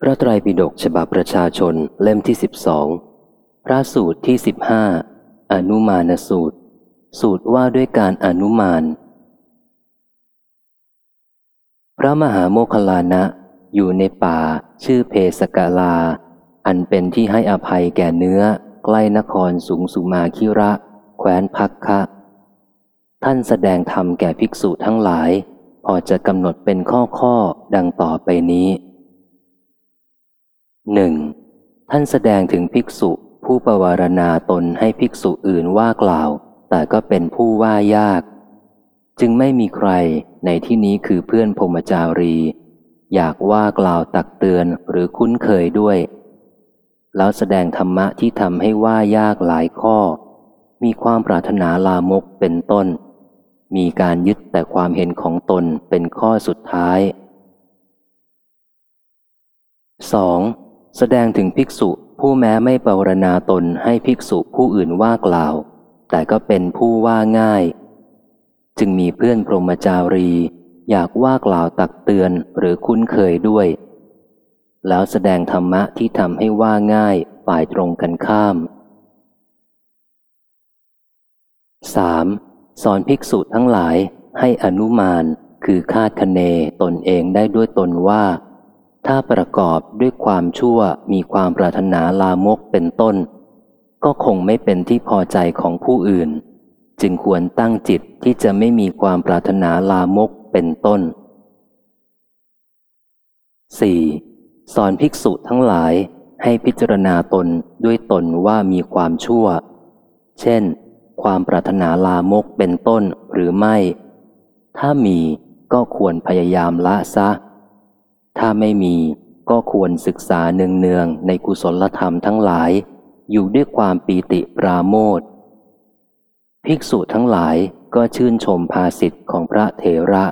พระไตรปิฎกฉบับประชาชนเล่มที่สิบสองพระสูตรที่สิบห้าอนุมานสูตร สูตรว่าด้วยการอนุมาน พระมหาโมคลลานะ อยู่ในป่า ชื่อเพสกาลา อันเป็นที่ให้อภัยแก่เนื้อ ใกล้นครสูงสุมาคิระ แคว้นพักคะ ท่านแสดงธรรมแก่ภิกษุทั้งหลาย พอจะกำหนดเป็นข้อข้อดังต่อไปนี้ หนึ่งท่านแสดงถึงภิกษุผู้ประวารณาตนให้ภิกษุอื่นว่ากล่าว แต่ก็เป็นผู้ว่ายาก จึงไม่มีใครในที่นี้คือเพื่อนพมจารี อยากว่ากล่าวตักเตือนหรือคุ้นเคยด้วย แล้วแสดงธรรมะที่ทำให้ว่ายากหลายข้อ มีความปรารถนาลามกเป็นต้น มีการยึดแต่ความเห็นของตนเป็นข้อสุดท้าย 2. แสดงถึงภิกษุผู้แม้ไม่ปรณาตนให้ภิกษุผู้อื่นว่ากล่าว แต่ก็เป็นผู้ว่าง่าย จึงมีเพื่อนพรหมจารี อยากว่ากล่าวตักเตือนหรือคุ้นเคยด้วย แล้วแสดงธรรมะที่ทำให้ว่าง่ายฝ่ายตรงกันข้าม 3. สอนภิกษุทั้งหลายให้อนุมานคือคาดคะเนตนเองได้ด้วยตนว่า ถ้าประกอบด้วยความชั่วมีความปรารถนาลามกเป็นต้น ก็คงไม่เป็นที่พอใจของผู้อื่น จึงควรตั้งจิตที่จะไม่มีความปรารถนาลามกเป็นต้น 4. สอนภิกษุทั้งหลายให้พิจารณาตนด้วยตนว่ามีความชั่ว เช่น ความปรารถนาลามกเป็นต้นหรือไม่ ถ้ามีก็ควรพยายามละซะ ถ้าไม่มีก็ควรศึกษาเนืองๆในกุศลธรรมทั้งหลาย อยู่ด้วยความปีติปราโมทภิกษุทั้งหลายก็ชื่นชมภาสิทธิ์ของพระเถระ